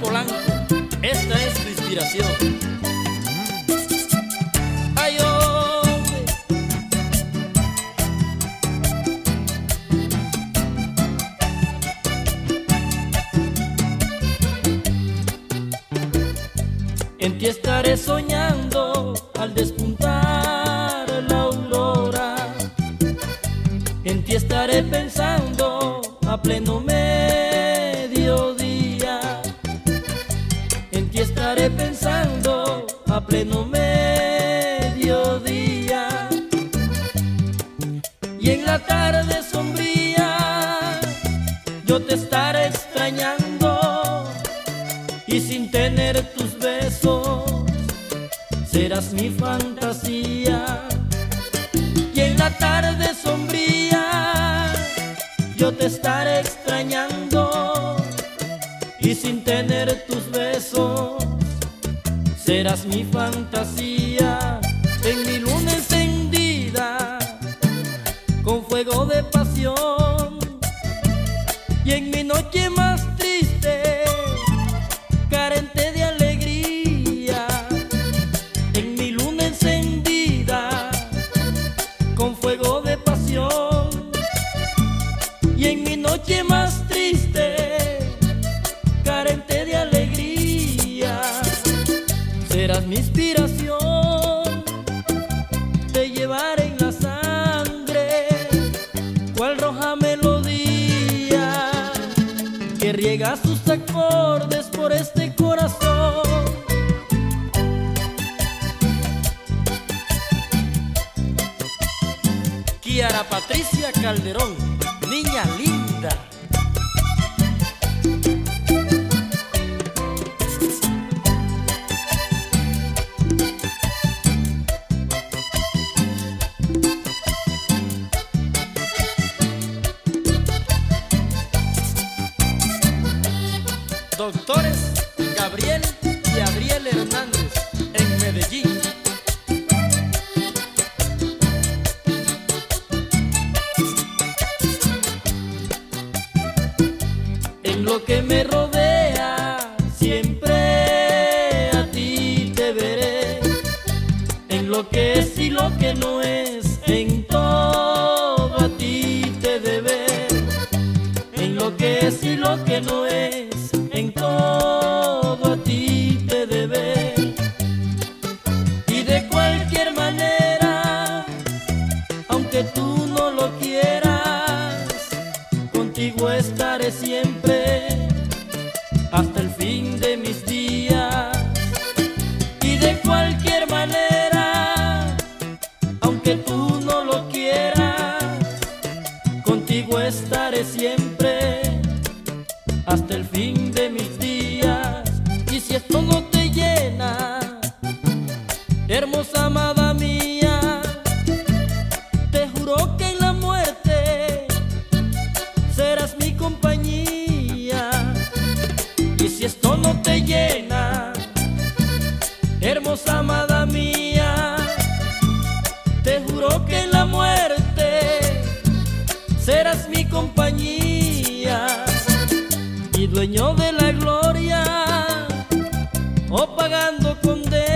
Polanco, esta es tu inspiración. Ay, hombre. En ti estaré soñando al despuntar la aurora. En ti estaré pensando a pleno mediodía. A pleno mediodía. Y en la tarde sombría yo te estaré extrañando y sin tener tus besos serás mi fantasía. Y en la tarde sombría yo te estaré extrañando y sin tener tus besos serás mi fantasía. En mi luna encendida con fuego de pasión y en mi noche más triste carente de alegría en mi luna encendida con fuego de pasión y en mi noche más mi inspiración te llevaré en la sangre cual roja melodía que riega sus acordes por este corazón. Kiara Patricia Calderón, niña linda. Doctores Gabriel y Adriel Hernández en Medellín. En lo que me rodea siempre hasta el fin de mis días. Y si esto no te llena, hermosa amada mía, te juro que en la muerte serás mi compañía. Y si esto no te llena, hermosa amada mía, te juro que en la muerte dueño de la gloria o pagando condena